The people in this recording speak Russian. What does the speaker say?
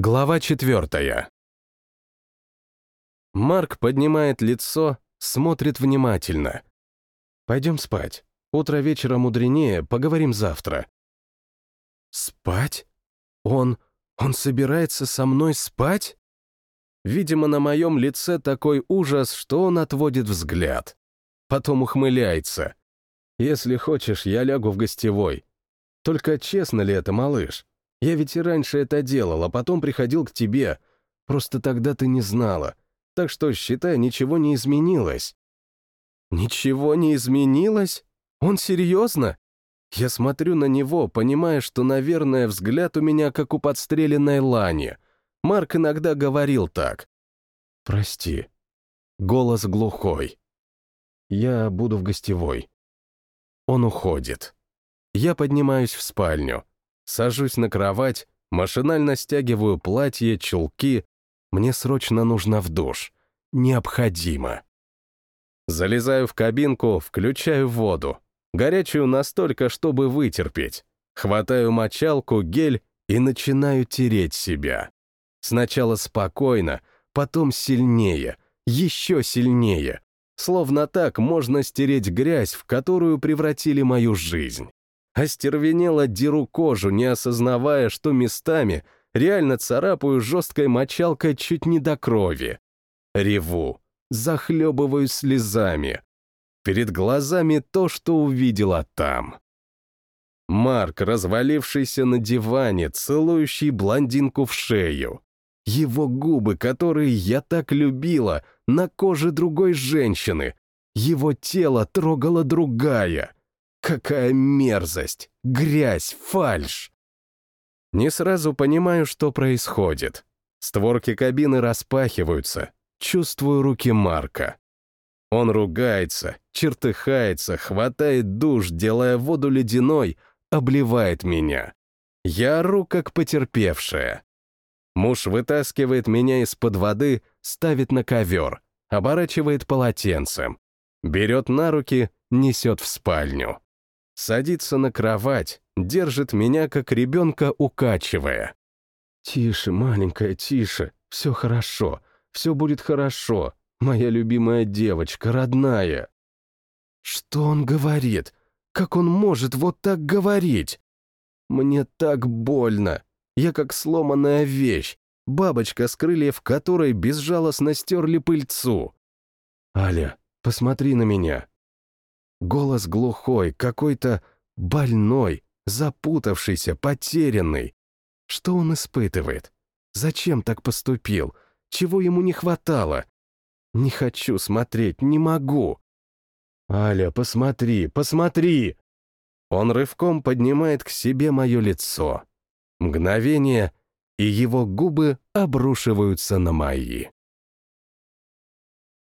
Глава четвертая. Марк поднимает лицо, смотрит внимательно. «Пойдем спать. Утро вечера мудренее, поговорим завтра». «Спать? Он... он собирается со мной спать?» Видимо, на моем лице такой ужас, что он отводит взгляд. Потом ухмыляется. «Если хочешь, я лягу в гостевой. Только честно ли это, малыш? Я ведь и раньше это делал, а потом приходил к тебе. Просто тогда ты не знала. Так что, считай, ничего не изменилось». «Ничего не изменилось? Он серьезно?» Я смотрю на него, понимая, что, наверное, взгляд у меня как у подстреленной лани. Марк иногда говорил так. «Прости». Голос глухой. «Я буду в гостевой». Он уходит. Я поднимаюсь в спальню. Сажусь на кровать, машинально стягиваю платье, чулки. Мне срочно нужно в душ. Необходимо. Залезаю в кабинку, включаю воду. Горячую настолько, чтобы вытерпеть. Хватаю мочалку, гель и начинаю тереть себя. Сначала спокойно, потом сильнее, еще сильнее. Словно так можно стереть грязь, в которую превратили мою жизнь остервенело деру кожу, не осознавая, что местами реально царапаю жесткой мочалкой чуть не до крови. Реву, захлебываюсь слезами. Перед глазами то, что увидела там. Марк, развалившийся на диване, целующий блондинку в шею. Его губы, которые я так любила, на коже другой женщины. Его тело трогала другая — Какая мерзость! Грязь, фальшь! Не сразу понимаю, что происходит. Створки кабины распахиваются. Чувствую руки Марка. Он ругается, чертыхается, хватает душ, делая воду ледяной, обливает меня. Я ору, как потерпевшая. Муж вытаскивает меня из-под воды, ставит на ковер, оборачивает полотенцем, берет на руки, несет в спальню. Садится на кровать, держит меня, как ребенка, укачивая. «Тише, маленькая, тише, все хорошо, все будет хорошо, моя любимая девочка, родная». Что он говорит? Как он может вот так говорить? Мне так больно. Я как сломанная вещь, бабочка с крыльев которой безжалостно стерли пыльцу. «Аля, посмотри на меня. Голос глухой, какой-то больной, запутавшийся, потерянный. Что он испытывает? Зачем так поступил? Чего ему не хватало? Не хочу смотреть, не могу. «Аля, посмотри, посмотри!» Он рывком поднимает к себе мое лицо. Мгновение, и его губы обрушиваются на мои.